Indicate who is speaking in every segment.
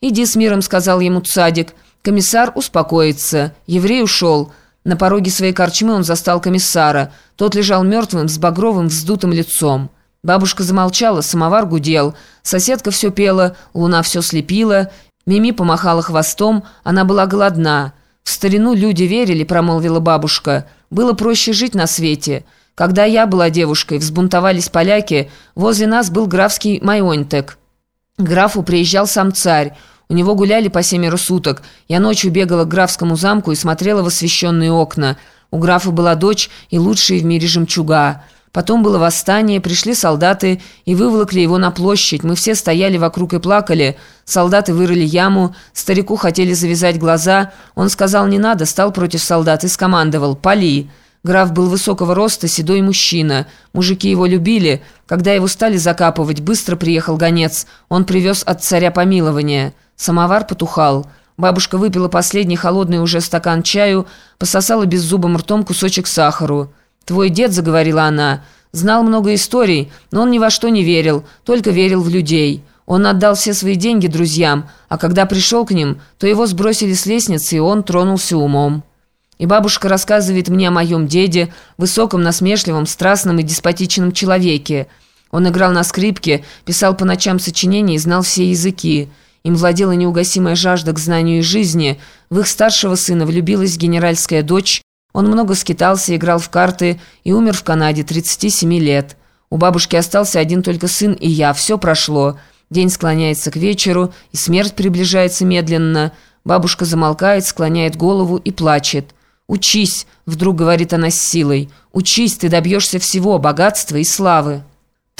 Speaker 1: «Иди с миром», — сказал ему цадик. Комиссар успокоится. Еврей ушел. На пороге своей корчмы он застал комиссара. Тот лежал мертвым, с багровым, вздутым лицом. Бабушка замолчала, самовар гудел. Соседка все пела, луна все слепила. Мими помахала хвостом, она была голодна. «В старину люди верили», — промолвила бабушка. «Было проще жить на свете». Когда я была девушкой, взбунтовались поляки, возле нас был графский Майонтек. Графу приезжал сам царь. У него гуляли по семеро суток. Я ночью бегала к графскому замку и смотрела в освещенные окна. У графа была дочь и лучшая в мире жемчуга. Потом было восстание, пришли солдаты и выволокли его на площадь. Мы все стояли вокруг и плакали. Солдаты вырыли яму, старику хотели завязать глаза. Он сказал «не надо», стал против солдат и скомандовал «пали». Граф был высокого роста, седой мужчина. Мужики его любили. Когда его стали закапывать, быстро приехал гонец. Он привез от царя помилование. Самовар потухал. Бабушка выпила последний холодный уже стакан чаю, пососала беззубым ртом кусочек сахару. «Твой дед», — заговорила она, — «знал много историй, но он ни во что не верил, только верил в людей». Он отдал все свои деньги друзьям, а когда пришел к ним, то его сбросили с лестницы, и он тронулся умом. И бабушка рассказывает мне о моем деде, высоком, насмешливом, страстном и деспотичном человеке. Он играл на скрипке, писал по ночам сочинения и знал все языки. Им владела неугасимая жажда к знанию и жизни. В их старшего сына влюбилась генеральская дочь. Он много скитался, играл в карты и умер в Канаде, 37 лет. У бабушки остался один только сын и я. Все прошло. День склоняется к вечеру, и смерть приближается медленно. Бабушка замолкает, склоняет голову и плачет. «Учись», — вдруг говорит она с силой. «Учись, ты добьешься всего, богатства и славы».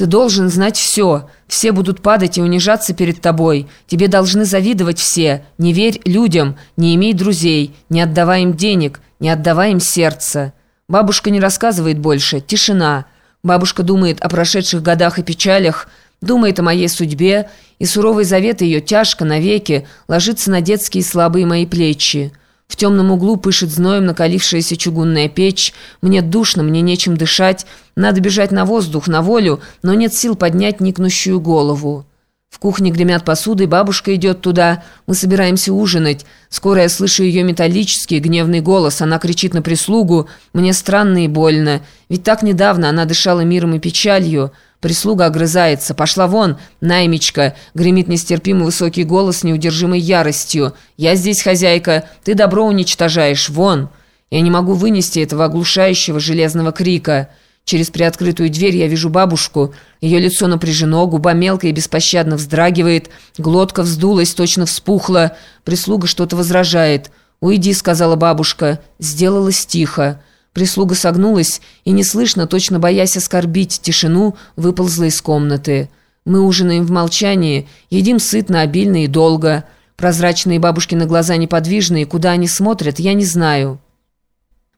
Speaker 1: «Ты должен знать все. Все будут падать и унижаться перед тобой. Тебе должны завидовать все. Не верь людям, не имей друзей, не отдавай им денег, не отдавай им сердце». Бабушка не рассказывает больше. Тишина. Бабушка думает о прошедших годах и печалях, думает о моей судьбе, и суровый завет ее тяжко навеки ложится на детские слабые мои плечи. В темном углу пышет зноем накалившаяся чугунная печь. Мне душно, мне нечем дышать. Надо бежать на воздух, на волю, но нет сил поднять никнущую голову. В кухне гремят посудой, бабушка идет туда. Мы собираемся ужинать. Скоро я слышу ее металлический, гневный голос. Она кричит на прислугу. Мне странно и больно. Ведь так недавно она дышала миром и печалью. Прислуга огрызается. «Пошла вон, наймичка!» Гремит нестерпимо высокий голос неудержимой яростью. «Я здесь хозяйка. Ты добро уничтожаешь. Вон!» Я не могу вынести этого оглушающего железного крика. Через приоткрытую дверь я вижу бабушку. Ее лицо напряжено, губа мелко и беспощадно вздрагивает. Глотка вздулась, точно вспухла. Прислуга что-то возражает. «Уйди», — сказала бабушка. Сделалось тихо. Прислуга согнулась и, неслышно, точно боясь оскорбить тишину, выползла из комнаты. Мы ужинаем в молчании, едим сытно, обильно и долго. Прозрачные бабушкины глаза неподвижные, куда они смотрят, я не знаю.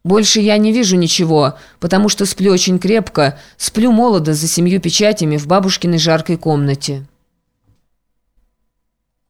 Speaker 1: Больше я не вижу ничего, потому что сплю очень крепко, сплю молодо за семью печатями в бабушкиной жаркой комнате».